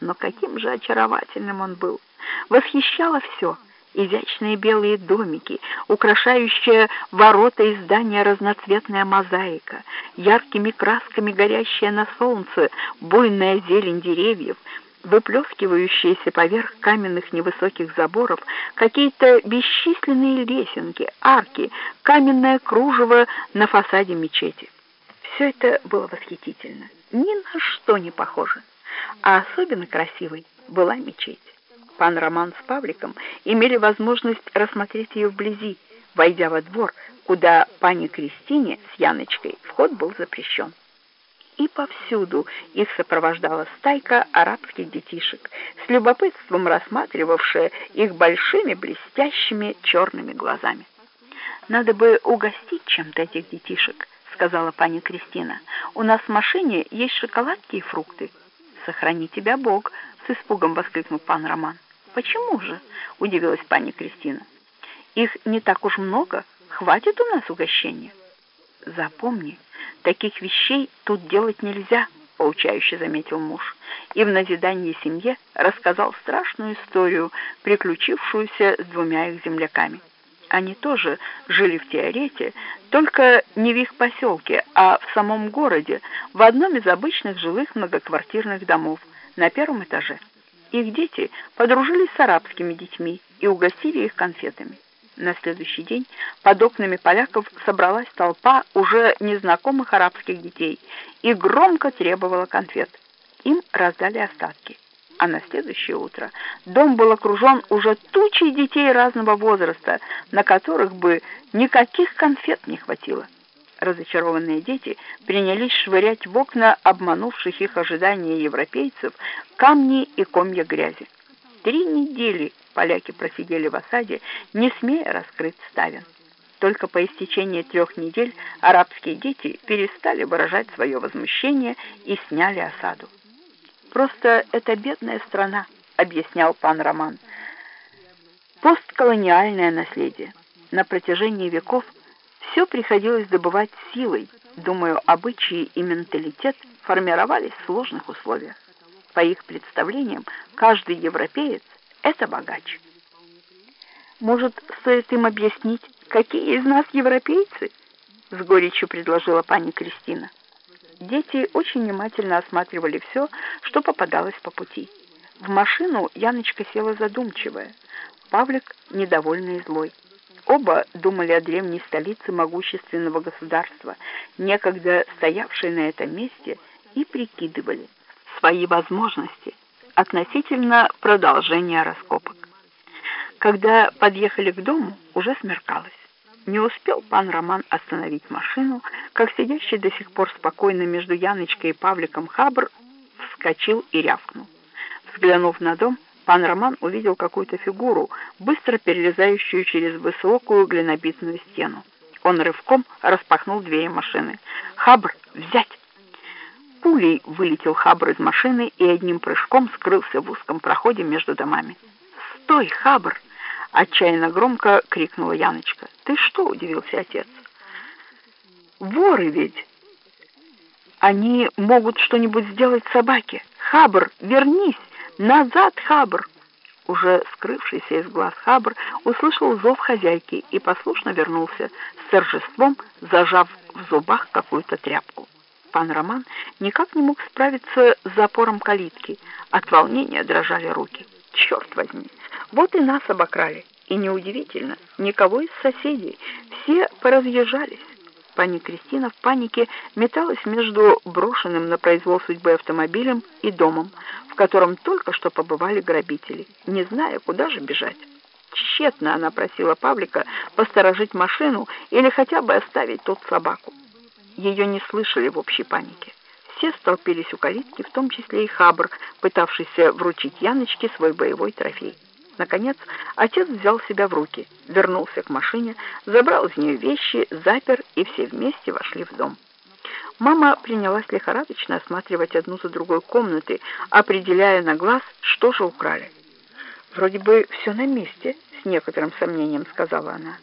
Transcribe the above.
Но каким же очаровательным он был! Восхищало все — изящные белые домики, украшающие ворота и здания разноцветная мозаика, яркими красками горящая на солнце буйная зелень деревьев, выплескивающиеся поверх каменных невысоких заборов какие-то бесчисленные лесенки, арки, каменное кружево на фасаде мечети. Все это было восхитительно, ни на что не похоже. А особенно красивой была мечеть. Пан Роман с Павликом имели возможность рассмотреть ее вблизи, войдя во двор, куда пане Кристине с Яночкой вход был запрещен и повсюду их сопровождала стайка арабских детишек, с любопытством рассматривавшая их большими блестящими черными глазами. «Надо бы угостить чем-то этих детишек», — сказала пани Кристина. «У нас в машине есть шоколадки и фрукты». «Сохрани тебя Бог!» — с испугом воскликнул пан Роман. «Почему же?» — удивилась пани Кристина. «Их не так уж много. Хватит у нас угощения». «Запомни, таких вещей тут делать нельзя», — поучающе заметил муж, и в назидании семье рассказал страшную историю, приключившуюся с двумя их земляками. Они тоже жили в Теорете, только не в их поселке, а в самом городе, в одном из обычных жилых многоквартирных домов на первом этаже. Их дети подружились с арабскими детьми и угостили их конфетами. На следующий день под окнами поляков собралась толпа уже незнакомых арабских детей и громко требовала конфет. Им раздали остатки. А на следующее утро дом был окружен уже тучей детей разного возраста, на которых бы никаких конфет не хватило. Разочарованные дети принялись швырять в окна обманувших их ожидания европейцев камни и комья грязи. Три недели поляки просидели в осаде, не смея раскрыть ставен. Только по истечении трех недель арабские дети перестали выражать свое возмущение и сняли осаду. «Просто это бедная страна», — объяснял пан Роман. «Постколониальное наследие. На протяжении веков все приходилось добывать силой. Думаю, обычаи и менталитет формировались в сложных условиях. По их представлениям, каждый европеец — это богач. Может, стоит им объяснить, какие из нас европейцы? С горечью предложила пани Кристина. Дети очень внимательно осматривали все, что попадалось по пути. В машину Яночка села задумчивая, Павлик недовольный и злой. Оба думали о древней столице могущественного государства, некогда стоявшей на этом месте, и прикидывали, свои возможности относительно продолжения раскопок. Когда подъехали к дому, уже смеркалось. Не успел пан Роман остановить машину, как сидящий до сих пор спокойно между Яночкой и Павликом Хабр вскочил и рявкнул. Взглянув на дом, пан Роман увидел какую-то фигуру, быстро перелезающую через высокую глинобитную стену. Он рывком распахнул двери машины. «Хабр, взять!» Пулей вылетел Хабр из машины и одним прыжком скрылся в узком проходе между домами. «Стой, Хабр!» — отчаянно громко крикнула Яночка. «Ты что?» — удивился отец. «Воры ведь! Они могут что-нибудь сделать собаке! Хабр, вернись! Назад, Хабр!» Уже скрывшийся из глаз Хабр услышал зов хозяйки и послушно вернулся с торжеством, зажав в зубах какую-то тряпку пан Роман никак не мог справиться с запором калитки. От волнения дрожали руки. Черт возьми, вот и нас обокрали. И неудивительно, никого из соседей. Все поразъезжались. Пани Кристина в панике металась между брошенным на произвол судьбы автомобилем и домом, в котором только что побывали грабители, не зная, куда же бежать. Тщетно она просила Павлика посторожить машину или хотя бы оставить тут собаку. Ее не слышали в общей панике. Все столпились у калитки, в том числе и Хабр, пытавшийся вручить Яночке свой боевой трофей. Наконец, отец взял себя в руки, вернулся к машине, забрал из нее вещи, запер, и все вместе вошли в дом. Мама принялась лихорадочно осматривать одну за другой комнаты, определяя на глаз, что же украли. «Вроде бы все на месте», — с некоторым сомнением сказала она.